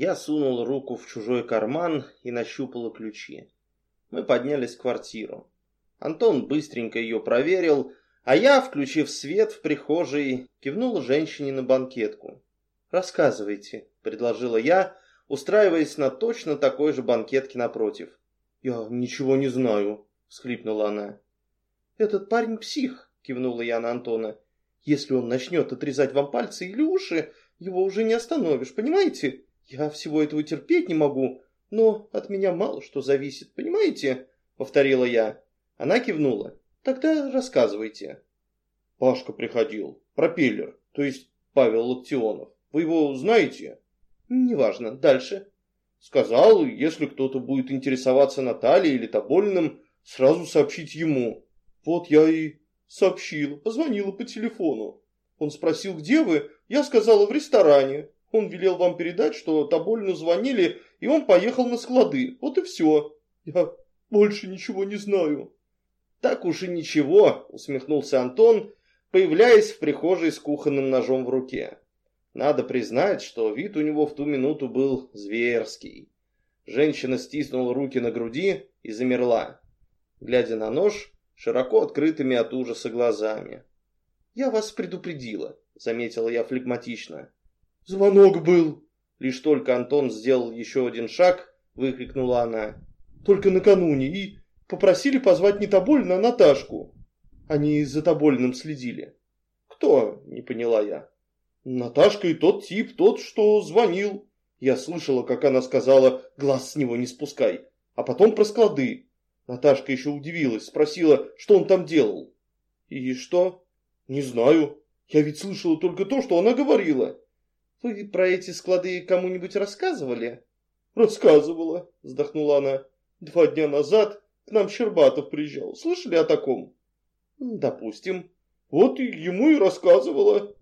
Я сунул руку в чужой карман и нащупал ключи. Мы поднялись в квартиру. Антон быстренько ее проверил, а я, включив свет в прихожей, кивнул женщине на банкетку. «Рассказывайте», — предложила я, устраиваясь на точно такой же банкетке напротив. «Я ничего не знаю», — всхлипнула она. «Этот парень псих», — кивнула я на Антона. «Если он начнет отрезать вам пальцы или уши, его уже не остановишь, понимаете? Я всего этого терпеть не могу, но от меня мало что зависит, понимаете?» — повторила я. Она кивнула. «Тогда рассказывайте». Пашка приходил, пропеллер, то есть Павел Локтионов. Вы его знаете?» «Неважно. Дальше». «Сказал, если кто-то будет интересоваться Натальей или Тоболиным, сразу сообщить ему. Вот я и сообщила, позвонила по телефону. Он спросил, где вы? Я сказала, в ресторане. Он велел вам передать, что Тоболину звонили, и он поехал на склады. Вот и все. Я больше ничего не знаю». «Так уж и ничего», усмехнулся Антон, появляясь в прихожей с кухонным ножом в руке. Надо признать, что вид у него в ту минуту был зверский. Женщина стиснула руки на груди и замерла, глядя на нож широко открытыми от ужаса глазами. «Я вас предупредила», — заметила я флегматично. «Звонок был!» Лишь только Антон сделал еще один шаг, выкрикнула она. «Только накануне и попросили позвать не Тобольна, а Наташку. Они за Тобольным следили». «Кто?» — не поняла я. Наташка и тот тип, тот, что звонил. Я слышала, как она сказала, глаз с него не спускай. А потом про склады. Наташка еще удивилась, спросила, что он там делал. И что? Не знаю. Я ведь слышала только то, что она говорила. Вы про эти склады кому-нибудь рассказывали? Рассказывала, вздохнула она. Два дня назад к нам Щербатов приезжал. Слышали о таком? Допустим. Вот ему и рассказывала.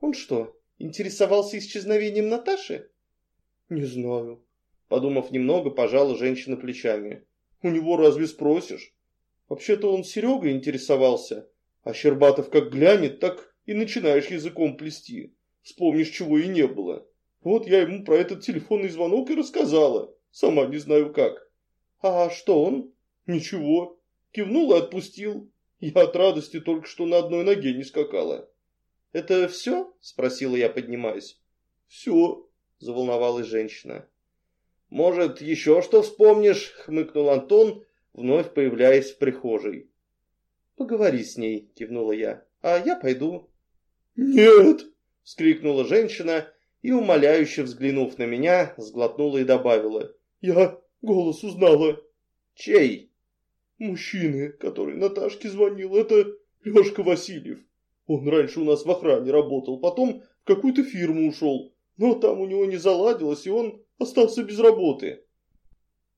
Он что, интересовался исчезновением Наташи? Не знаю. Подумав немного, пожала женщина плечами. У него разве спросишь? Вообще-то он Серегой интересовался. А Щербатов как глянет, так и начинаешь языком плести. Вспомнишь, чего и не было. Вот я ему про этот телефонный звонок и рассказала. Сама не знаю как. А что он? Ничего. Кивнул и отпустил. Я от радости только что на одной ноге не скакала. «Это все?» – спросила я, поднимаясь. «Все», – заволновалась женщина. «Может, еще что вспомнишь?» – хмыкнул Антон, вновь появляясь в прихожей. «Поговори с ней», – кивнула я. «А я пойду». «Нет!» – вскрикнула женщина и, умоляюще взглянув на меня, сглотнула и добавила. «Я голос узнала». «Чей?» «Мужчины, который Наташке звонил, это Лешка Васильев». Он раньше у нас в охране работал, потом в какую-то фирму ушел. Но там у него не заладилось, и он остался без работы.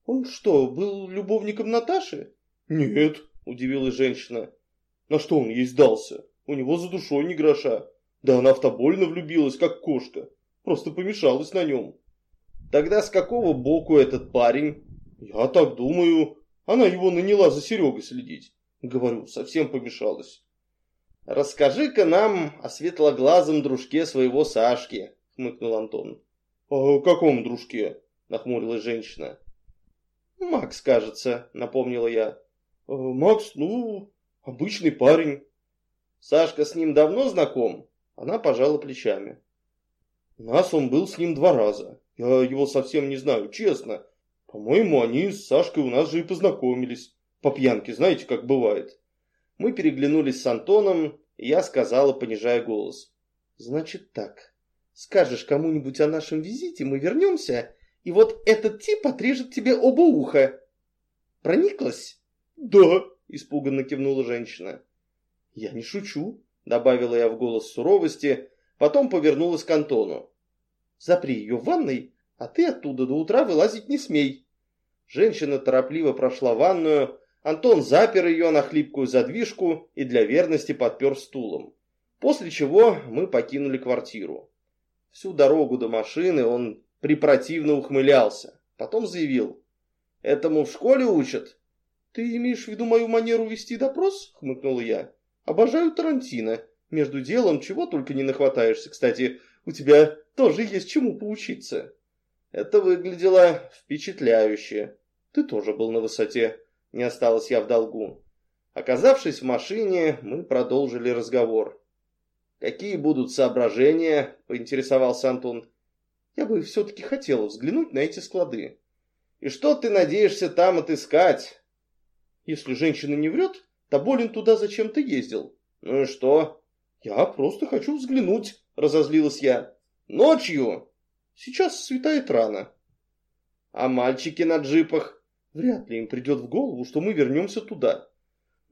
Он что, был любовником Наташи? Нет, удивилась женщина. На что он ей сдался? У него за душой ни гроша. Да она автобольно влюбилась, как кошка. Просто помешалась на нем. Тогда с какого боку этот парень? Я так думаю. Она его наняла за Серегой следить. Говорю, совсем помешалась. «Расскажи-ка нам о светлоглазом дружке своего Сашки», — хмыкнул Антон. «О каком дружке?» — нахмурилась женщина. «Макс, кажется», — напомнила я. «Э, «Макс, ну, обычный парень». «Сашка с ним давно знаком?» Она пожала плечами. «У нас он был с ним два раза. Я его совсем не знаю, честно. По-моему, они с Сашкой у нас же и познакомились. По пьянке, знаете, как бывает». Мы переглянулись с Антоном, и я сказала, понижая голос. «Значит так, скажешь кому-нибудь о нашем визите, мы вернемся, и вот этот тип отрежет тебе оба уха. Прониклась?» «Да», — испуганно кивнула женщина. «Я не шучу», — добавила я в голос суровости, потом повернулась к Антону. «Запри ее в ванной, а ты оттуда до утра вылазить не смей». Женщина торопливо прошла ванную, Антон запер ее на хлипкую задвижку и для верности подпер стулом. После чего мы покинули квартиру. Всю дорогу до машины он препротивно ухмылялся. Потом заявил. «Этому в школе учат?» «Ты имеешь в виду мою манеру вести допрос?» — хмыкнул я. «Обожаю Тарантино. Между делом чего только не нахватаешься. Кстати, у тебя тоже есть чему поучиться». Это выглядело впечатляюще. Ты тоже был на высоте. Не осталось я в долгу. Оказавшись в машине, мы продолжили разговор. «Какие будут соображения?» – поинтересовался Антон. «Я бы все-таки хотела взглянуть на эти склады». «И что ты надеешься там отыскать?» «Если женщина не врет, Тоболин туда зачем-то ездил». «Ну и что?» «Я просто хочу взглянуть», – разозлилась я. «Ночью?» «Сейчас светает рано». «А мальчики на джипах?» «Вряд ли им придет в голову, что мы вернемся туда».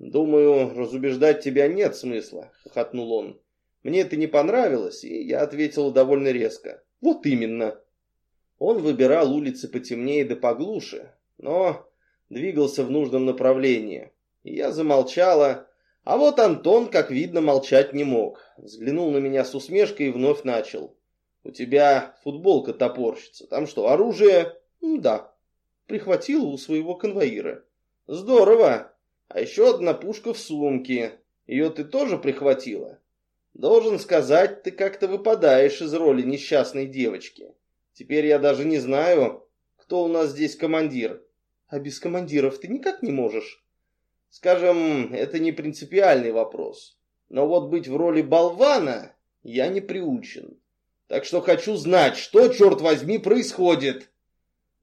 «Думаю, разубеждать тебя нет смысла», – хохотнул он. «Мне это не понравилось, и я ответил довольно резко. Вот именно». Он выбирал улицы потемнее да поглуше, но двигался в нужном направлении. Я замолчала, а вот Антон, как видно, молчать не мог. Взглянул на меня с усмешкой и вновь начал. «У тебя футболка топорщится. Там что, оружие?» «Да». Прихватила у своего конвоира. «Здорово. А еще одна пушка в сумке. Ее ты тоже прихватила?» «Должен сказать, ты как-то выпадаешь из роли несчастной девочки. Теперь я даже не знаю, кто у нас здесь командир. А без командиров ты никак не можешь?» Скажем, это не принципиальный вопрос. Но вот быть в роли болвана я не приучен. Так что хочу знать, что, черт возьми, происходит.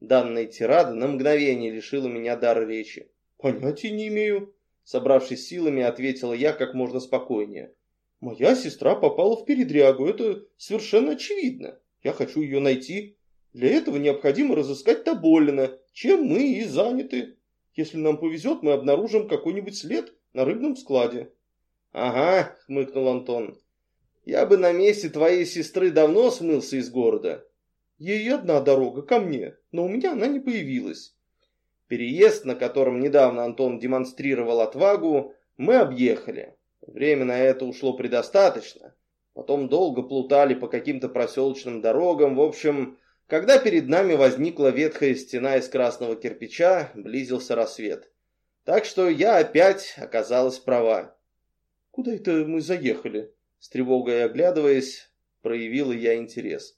Данная тирада на мгновение лишила меня дара речи. Понятия не имею. Собравшись силами, ответила я как можно спокойнее. Моя сестра попала в передрягу, это совершенно очевидно. Я хочу ее найти. Для этого необходимо разыскать Тоболина, чем мы и заняты. Если нам повезет, мы обнаружим какой-нибудь след на рыбном складе. Ага, хмыкнул Антон. Я бы на месте твоей сестры давно смылся из города. Ей одна дорога ко мне, но у меня она не появилась. Переезд, на котором недавно Антон демонстрировал отвагу, мы объехали. Время на это ушло предостаточно. Потом долго плутали по каким-то проселочным дорогам. В общем, когда перед нами возникла ветхая стена из красного кирпича, близился рассвет. Так что я опять оказалась права. «Куда это мы заехали?» С тревогой оглядываясь, проявила я интерес.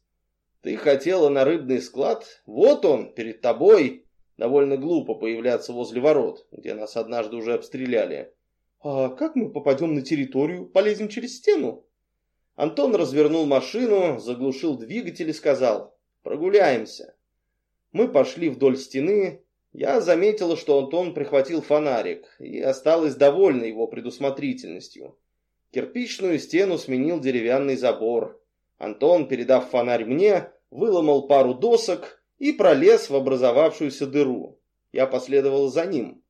«Ты хотела на рыбный склад? Вот он, перед тобой!» Довольно глупо появляться возле ворот, где нас однажды уже обстреляли. «А как мы попадем на территорию? Полезем через стену?» Антон развернул машину, заглушил двигатель и сказал, Прогуляемся. Мы пошли вдоль стены. Я заметила, что Антон прихватил фонарик и осталась довольна его предусмотрительностью. Кирпичную стену сменил деревянный забор. Антон, передав фонарь мне, выломал пару досок и пролез в образовавшуюся дыру. Я последовал за ним.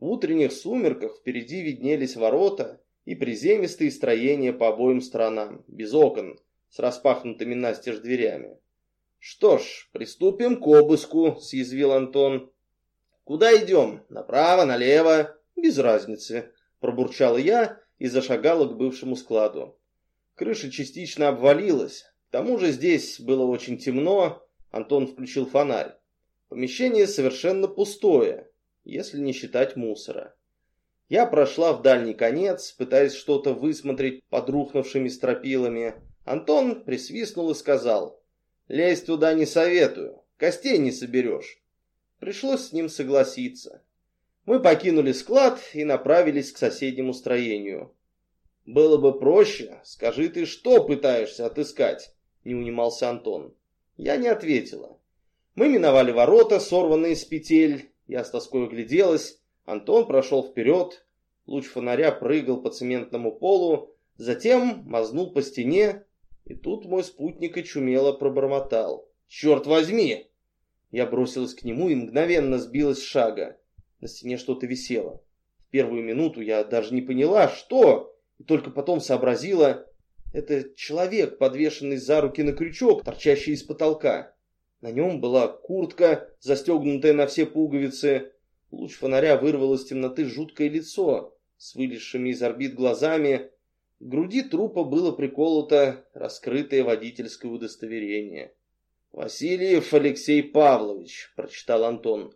В утренних сумерках впереди виднелись ворота и приземистые строения по обоим сторонам, без окон, с распахнутыми настежь дверями. «Что ж, приступим к обыску», — съязвил Антон. «Куда идем? Направо, налево?» «Без разницы», — пробурчал я и зашагала к бывшему складу. Крыша частично обвалилась. К тому же здесь было очень темно. Антон включил фонарь. Помещение совершенно пустое, если не считать мусора. Я прошла в дальний конец, пытаясь что-то высмотреть под рухнувшими стропилами. Антон присвистнул и сказал, Лезть туда не советую, костей не соберешь. Пришлось с ним согласиться. Мы покинули склад и направились к соседнему строению. Было бы проще, скажи ты, что пытаешься отыскать, не унимался Антон. Я не ответила. Мы миновали ворота, сорванные с петель. Я с тоской огляделась. Антон прошел вперед. Луч фонаря прыгал по цементному полу, затем мазнул по стене и тут мой спутник очумело пробормотал. «Черт возьми!» Я бросилась к нему и мгновенно сбилась с шага. На стене что-то висело. В первую минуту я даже не поняла, что, и только потом сообразила. Это человек, подвешенный за руки на крючок, торчащий из потолка. На нем была куртка, застегнутая на все пуговицы. Луч фонаря вырвал из темноты жуткое лицо с вылезшими из орбит глазами, к груди трупа было приколото раскрытое водительское удостоверение. «Васильев Алексей Павлович», — прочитал Антон.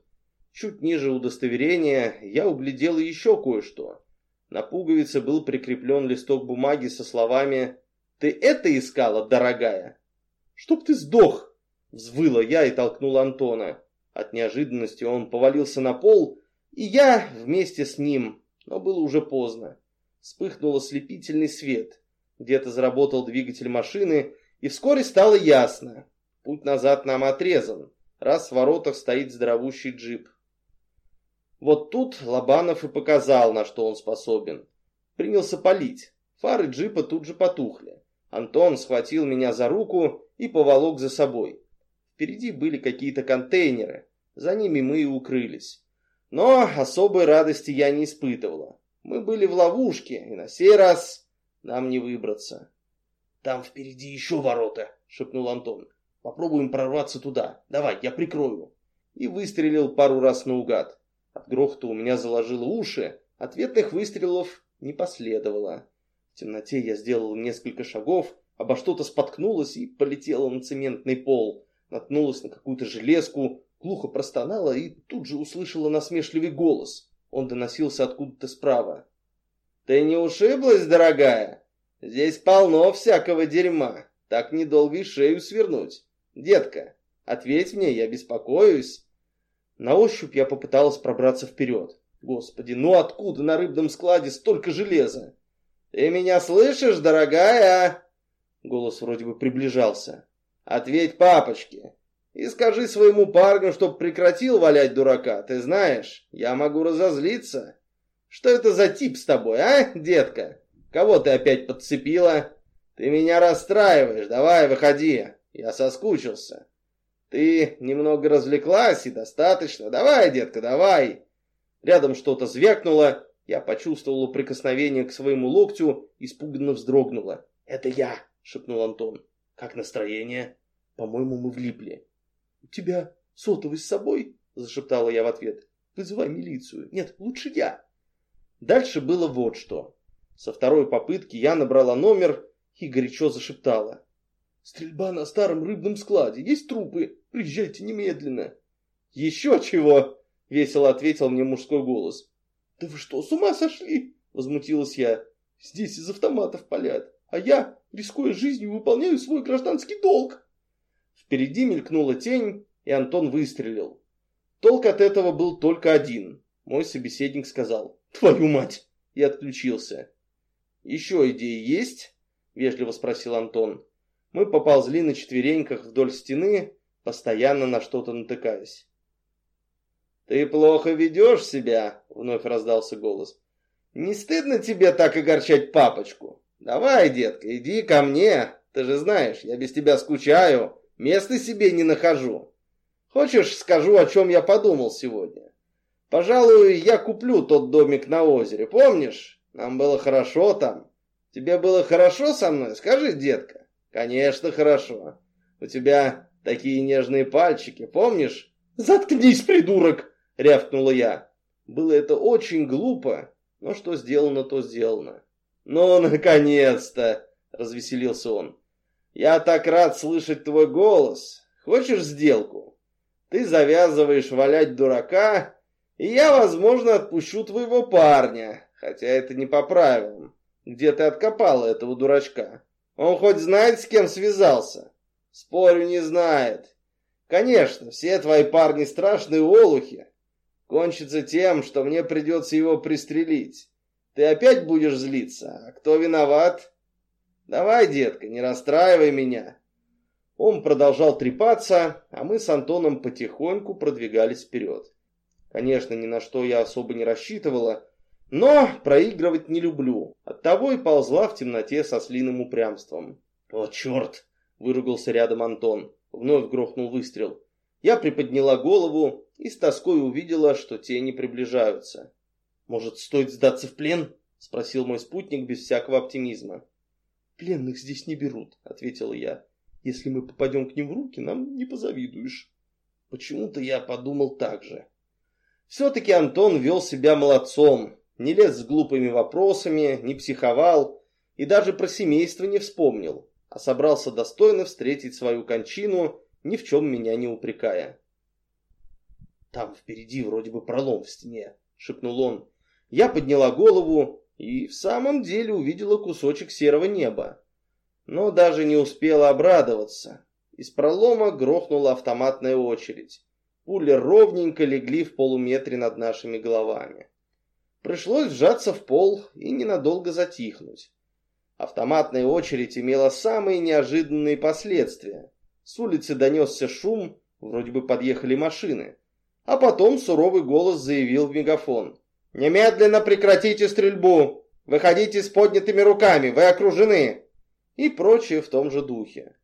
Чуть ниже удостоверения я углядел еще кое-что. На пуговице был прикреплен листок бумаги со словами «Ты это искала, дорогая?» «Чтоб ты сдох!» Взвыла я и толкнула Антона. От неожиданности он повалился на пол, и я вместе с ним, но было уже поздно. Вспыхнул ослепительный свет. Где-то заработал двигатель машины, и вскоре стало ясно. Путь назад нам отрезан, раз в воротах стоит здоровущий джип. Вот тут Лобанов и показал, на что он способен. Принялся палить. Фары джипа тут же потухли. Антон схватил меня за руку и поволок за собой. Впереди были какие-то контейнеры. За ними мы и укрылись. Но особой радости я не испытывала. Мы были в ловушке, и на сей раз нам не выбраться. «Там впереди еще ворота», — шепнул Антон. «Попробуем прорваться туда. Давай, я прикрою». И выстрелил пару раз наугад. От грохота у меня заложило уши, ответных выстрелов не последовало. В темноте я сделал несколько шагов, обо что-то споткнулась и полетела на цементный пол, наткнулась на какую-то железку, глухо простонала и тут же услышала насмешливый голос. Он доносился откуда-то справа. «Ты не ушиблась, дорогая? Здесь полно всякого дерьма. Так недолго и шею свернуть. Детка, ответь мне, я беспокоюсь». На ощупь я попыталась пробраться вперед. Господи, ну откуда на рыбном складе столько железа? Ты меня слышишь, дорогая? Голос вроде бы приближался. Ответь папочке. И скажи своему парню, чтоб прекратил валять дурака. Ты знаешь, я могу разозлиться. Что это за тип с тобой, а, детка? Кого ты опять подцепила? Ты меня расстраиваешь. Давай, выходи. Я соскучился. Ты немного развлеклась и достаточно. Давай, детка, давай. Рядом что-то звякнуло. Я почувствовала прикосновение к своему локтю, испуганно вздрогнула. «Это я!» — шепнул Антон. «Как настроение?» «По-моему, мы влипли». «У тебя сотовый с собой?» — зашептала я в ответ. «Вызывай милицию. Нет, лучше я». Дальше было вот что. Со второй попытки я набрала номер и горячо зашептала. «Стрельба на старом рыбном складе. Есть трупы. Приезжайте немедленно». «Еще чего?» — весело ответил мне мужской голос. «Да вы что, с ума сошли?» — возмутилась я. «Здесь из автоматов палят, а я, рискуя жизнью, выполняю свой гражданский долг». Впереди мелькнула тень, и Антон выстрелил. Толк от этого был только один. Мой собеседник сказал «Твою мать!» и отключился. «Еще идеи есть?» — вежливо спросил Антон. Мы поползли на четвереньках вдоль стены, постоянно на что-то натыкаясь. «Ты плохо ведешь себя», — вновь раздался голос. «Не стыдно тебе так огорчать папочку? Давай, детка, иди ко мне. Ты же знаешь, я без тебя скучаю, места себе не нахожу. Хочешь, скажу, о чем я подумал сегодня? Пожалуй, я куплю тот домик на озере, помнишь? Нам было хорошо там. Тебе было хорошо со мной? Скажи, детка». Конечно, хорошо. У тебя такие нежные пальчики, помнишь? Заткнись, придурок, рявкнула я. Было это очень глупо, но что сделано, то сделано. Ну, наконец-то, развеселился он. Я так рад слышать твой голос. Хочешь сделку? Ты завязываешь валять дурака, и я, возможно, отпущу твоего парня, хотя это не по правилам. Где ты откопала этого дурачка? Он хоть знает, с кем связался? Спорю, не знает. Конечно, все твои парни страшные олухи. Кончится тем, что мне придется его пристрелить. Ты опять будешь злиться? А кто виноват? Давай, детка, не расстраивай меня. Он продолжал трепаться, а мы с Антоном потихоньку продвигались вперед. Конечно, ни на что я особо не рассчитывала, но проигрывать не люблю. Оттого и ползла в темноте со слиным упрямством. «О, черт!» — выругался рядом Антон. Вновь грохнул выстрел. Я приподняла голову и с тоской увидела, что тени приближаются. «Может, стоит сдаться в плен?» — спросил мой спутник без всякого оптимизма. «Пленных здесь не берут», — ответила я. «Если мы попадем к ним в руки, нам не позавидуешь». Почему-то я подумал так же. Все-таки Антон вел себя молодцом, не лез с глупыми вопросами, не психовал и даже про семейство не вспомнил, а собрался достойно встретить свою кончину, ни в чем меня не упрекая. «Там впереди вроде бы пролом в стене», — шепнул он. Я подняла голову и в самом деле увидела кусочек серого неба. Но даже не успела обрадоваться. Из пролома грохнула автоматная очередь. Пули ровненько легли в полуметре над нашими головами. Пришлось сжаться в пол и ненадолго затихнуть. Автоматная очередь имела самые неожиданные последствия. С улицы донесся шум, вроде бы подъехали машины. А потом суровый голос заявил в мегафон. «Немедленно прекратите стрельбу! Выходите с поднятыми руками, вы окружены!» И прочее в том же духе.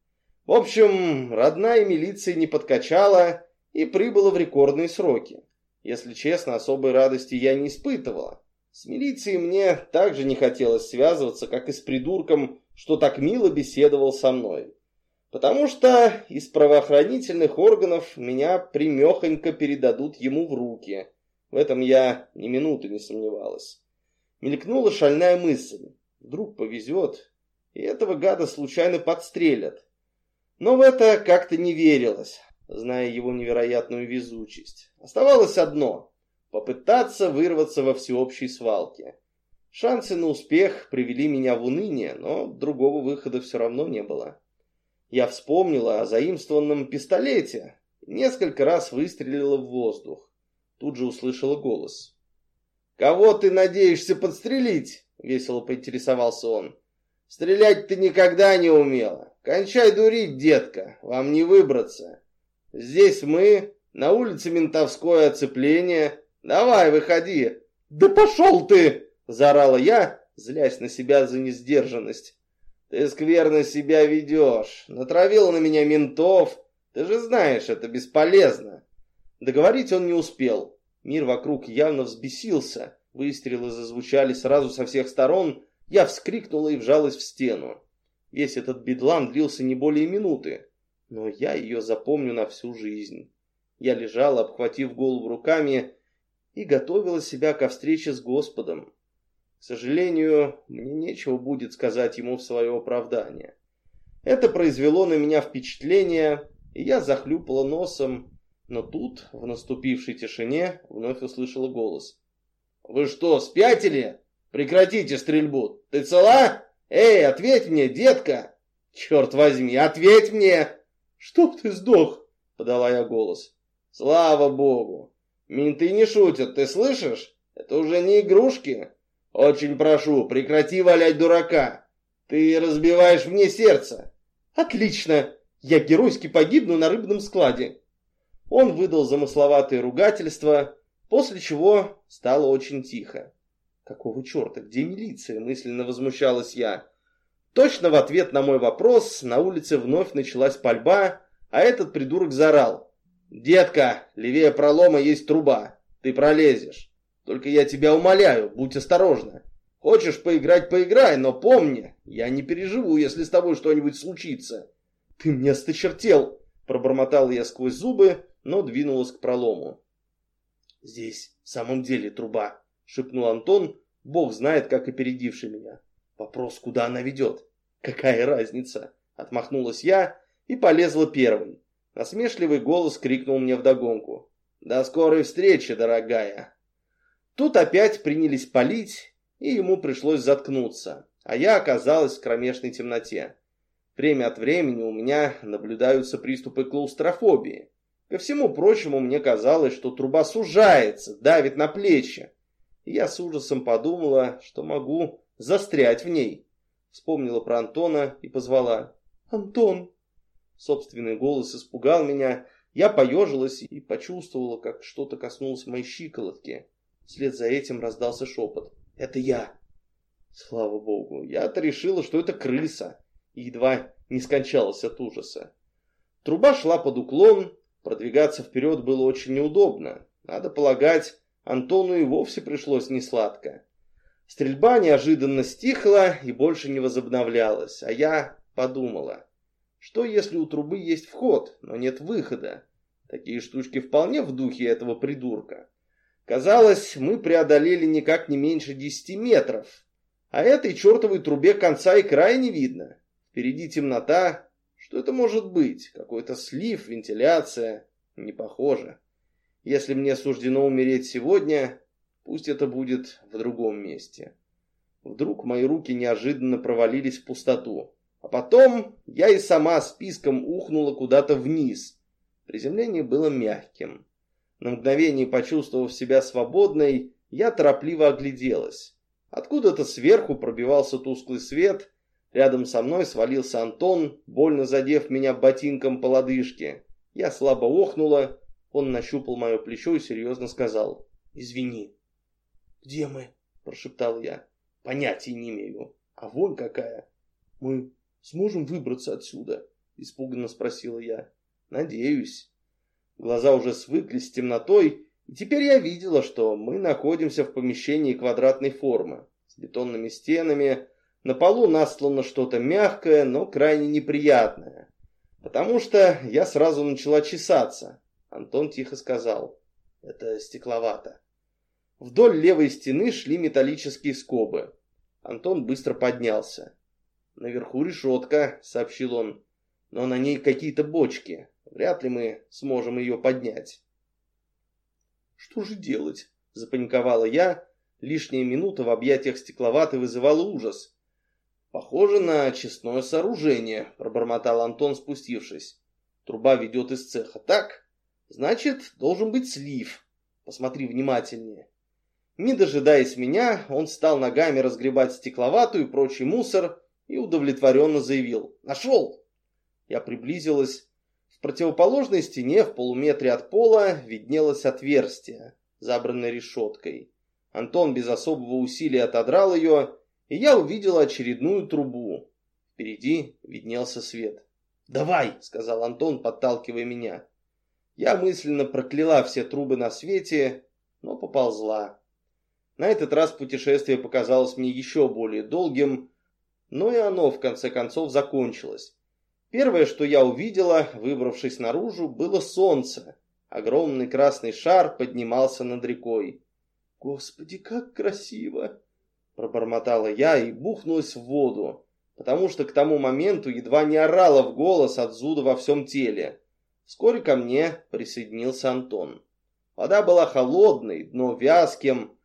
В общем, родная милиция не подкачала и прибыла в рекордные сроки. Если честно, особой радости я не испытывала. С милицией мне также не хотелось связываться, как и с придурком, что так мило беседовал со мной. Потому что из правоохранительных органов меня примехонько передадут ему в руки. В этом я ни минуты не сомневалась. Мелькнула шальная мысль. Вдруг повезет, и этого гада случайно подстрелят. Но в это как-то не верилось, зная его невероятную везучесть. Оставалось одно — попытаться вырваться во всеобщей свалке. Шансы на успех привели меня в уныние, но другого выхода все равно не было. Я вспомнила о заимствованном пистолете, несколько раз выстрелила в воздух. Тут же услышала голос. «Кого ты надеешься подстрелить?» — весело поинтересовался он. «Стрелять ты никогда не умела. Кончай дурить, детка, вам не выбраться. Здесь мы, на улице ментовское оцепление. Давай, выходи». «Да пошел ты!» — заорала я, злясь на себя за несдержанность. Ты скверно себя ведешь. Натравил на меня ментов. Ты же знаешь, это бесполезно. Договорить он не успел. Мир вокруг явно взбесился. Выстрелы зазвучали сразу со всех сторон. Я вскрикнула и вжалась в стену. Весь этот бедлам длился не более минуты. Но я ее запомню на всю жизнь. Я лежала, обхватив голову руками, и готовила себя ко встрече с Господом. К сожалению, мне нечего будет сказать ему в свое оправдание. Это произвело на меня впечатление, и я захлюпала носом, но тут, в наступившей тишине, вновь услышала голос. «Вы что, спятили? Прекратите стрельбу! Ты цела? Эй, ответь мне, детка! Черт возьми, ответь мне!» «Чтоб ты сдох!» — подала я голос. «Слава богу! Менты не шутят, ты слышишь? Это уже не игрушки!» Очень прошу, прекрати валять дурака. Ты разбиваешь мне сердце. Отлично. Я геройски погибну на рыбном складе. Он выдал замысловатые ругательства, после чего стало очень тихо. Какого черта, где милиция? Мысленно возмущалась я. Точно в ответ на мой вопрос на улице вновь началась пальба, а этот придурок заорал. «Детка, левее пролома есть труба. Ты пролезешь. Только я тебя умоляю, будь осторожна. Хочешь поиграть, поиграй, но помни, я не переживу, если с тобой что-нибудь случится. Ты мне осточертел, пробормотал я сквозь зубы, но двинулась к пролому. Здесь в самом деле труба, шепнул Антон, бог знает, как опередивший меня. Вопрос, куда она ведет? Какая разница? Отмахнулась я и полезла первой. Насмешливый голос крикнул мне вдогонку. До скорой встречи, дорогая. Тут опять принялись палить, и ему пришлось заткнуться, а я оказалась в кромешной темноте. Время от времени у меня наблюдаются приступы клаустрофобии. Ко всему прочему, мне казалось, что труба сужается, давит на плечи. И я с ужасом подумала, что могу застрять в ней. Вспомнила про Антона и позвала. «Антон!» Собственный голос испугал меня. Я поежилась и почувствовала, как что-то коснулось моей щиколотки. Вслед за этим раздался шепот. «Это я!» Слава богу, я-то решила, что это крыса, и едва не скончалась от ужаса. Труба шла под уклон, продвигаться вперед было очень неудобно. Надо полагать, Антону и вовсе пришлось несладко. Стрельба неожиданно стихла и больше не возобновлялась, а я подумала, что если у трубы есть вход, но нет выхода? Такие штучки вполне в духе этого придурка. Казалось, мы преодолели никак не меньше десяти метров, а этой чертовой трубе конца и края не видно. Впереди темнота. Что это может быть? Какой-то слив, вентиляция? Не похоже. Если мне суждено умереть сегодня, пусть это будет в другом месте. Вдруг мои руки неожиданно провалились в пустоту. А потом я и сама списком ухнула куда-то вниз. Приземление было мягким. На мгновение почувствовав себя свободной, я торопливо огляделась. Откуда-то сверху пробивался тусклый свет, рядом со мной свалился Антон, больно задев меня ботинком по лодыжке. Я слабо охнула, он нащупал мое плечо и серьезно сказал «Извини». «Где мы?» – прошептал я. «Понятия не имею. А вон какая». «Мы сможем выбраться отсюда?» – испуганно спросила я. «Надеюсь». Глаза уже свыклись с темнотой, и теперь я видела, что мы находимся в помещении квадратной формы, с бетонными стенами, на полу наслано что-то мягкое, но крайне неприятное. Потому что я сразу начала чесаться. Антон тихо сказал, это стекловато. Вдоль левой стены шли металлические скобы. Антон быстро поднялся. «Наверху решетка», — сообщил он, — «но на ней какие-то бочки. Вряд ли мы сможем ее поднять. Что же делать? Запаниковала я. Лишняя минута в объятиях стекловатой вызывала ужас. Похоже на честное сооружение, пробормотал Антон, спустившись. Труба ведет из цеха, так? Значит, должен быть слив. Посмотри внимательнее. Не дожидаясь меня, он стал ногами разгребать стекловатую и прочий мусор и удовлетворенно заявил «Нашел!». Я приблизилась, в противоположной стене в полуметре от пола виднелось отверстие, забранное решеткой. Антон без особого усилия отодрал ее, и я увидел очередную трубу. Впереди виднелся свет. «Давай!» — сказал Антон, подталкивая меня. Я мысленно прокляла все трубы на свете, но поползла. На этот раз путешествие показалось мне еще более долгим, но и оно в конце концов закончилось. Первое, что я увидела, выбравшись наружу, было солнце. Огромный красный шар поднимался над рекой. «Господи, как красиво!» Пробормотала я и бухнулась в воду, потому что к тому моменту едва не орала в голос от зуда во всем теле. Вскоре ко мне присоединился Антон. Вода была холодной, дно вязким,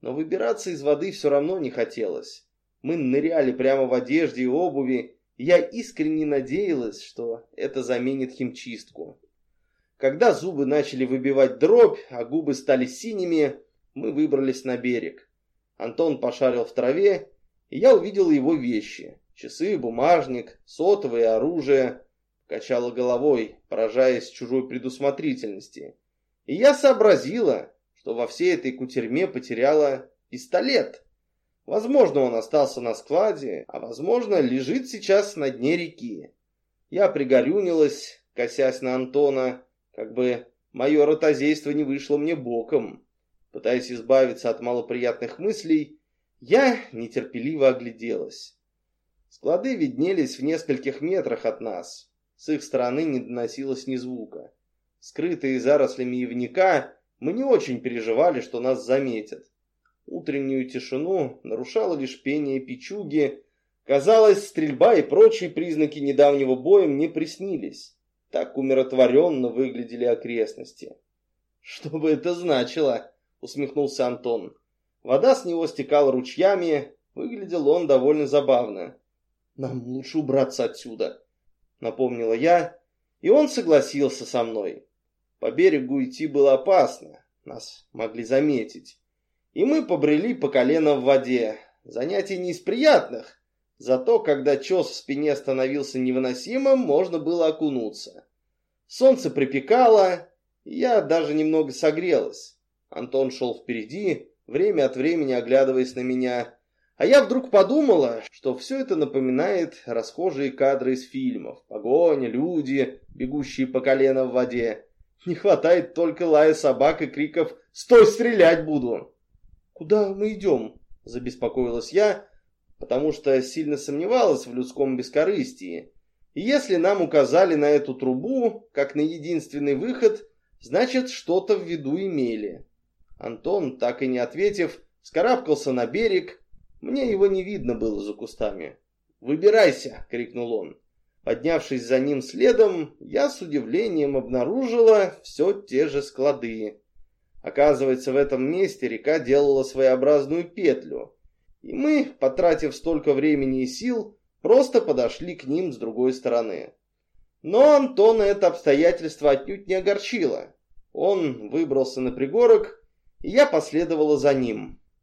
но выбираться из воды все равно не хотелось. Мы ныряли прямо в одежде и обуви, я искренне надеялась, что это заменит химчистку. Когда зубы начали выбивать дробь, а губы стали синими, мы выбрались на берег. Антон пошарил в траве, и я увидел его вещи. Часы, бумажник, сотовое оружие. Качала головой, поражаясь чужой предусмотрительности. И я сообразила, что во всей этой кутерьме потеряла пистолет. Возможно, он остался на складе, а возможно, лежит сейчас на дне реки. Я пригорюнилась, косясь на Антона, как бы мое ротозейство не вышло мне боком. Пытаясь избавиться от малоприятных мыслей, я нетерпеливо огляделась. Склады виднелись в нескольких метрах от нас. С их стороны не доносилось ни звука. Скрытые зарослями ивника, мы не очень переживали, что нас заметят. Утреннюю тишину нарушало лишь пение печуги. Казалось, стрельба и прочие признаки недавнего боя мне приснились. Так умиротворенно выглядели окрестности. «Что бы это значило?» — усмехнулся Антон. Вода с него стекала ручьями, выглядел он довольно забавно. «Нам лучше убраться отсюда», — напомнила я, и он согласился со мной. По берегу идти было опасно, нас могли заметить и мы побрели по колено в воде. Занятие не из приятных, зато когда чес в спине становился невыносимым, можно было окунуться. Солнце припекало, я даже немного согрелась. Антон шел впереди, время от времени оглядываясь на меня, а я вдруг подумала, что все это напоминает расхожие кадры из фильмов. Погоня, люди, бегущие по колено в воде. Не хватает только лая собак и криков «Стой, стрелять буду!» «Куда мы идем?» – забеспокоилась я, потому что сильно сомневалась в людском бескорыстии. И если нам указали на эту трубу, как на единственный выход, значит, что-то в виду имели. Антон, так и не ответив, скарабкался на берег. Мне его не видно было за кустами. «Выбирайся!» — крикнул он. Поднявшись за ним следом, я с удивлением обнаружила все те же склады. Оказывается, в этом месте река делала своеобразную петлю. И мы, потратив столько времени и сил, просто подошли к ним с другой стороны. Но Антона это обстоятельство отнюдь не огорчило. Он выбрался на пригорок, и я последовала за ним.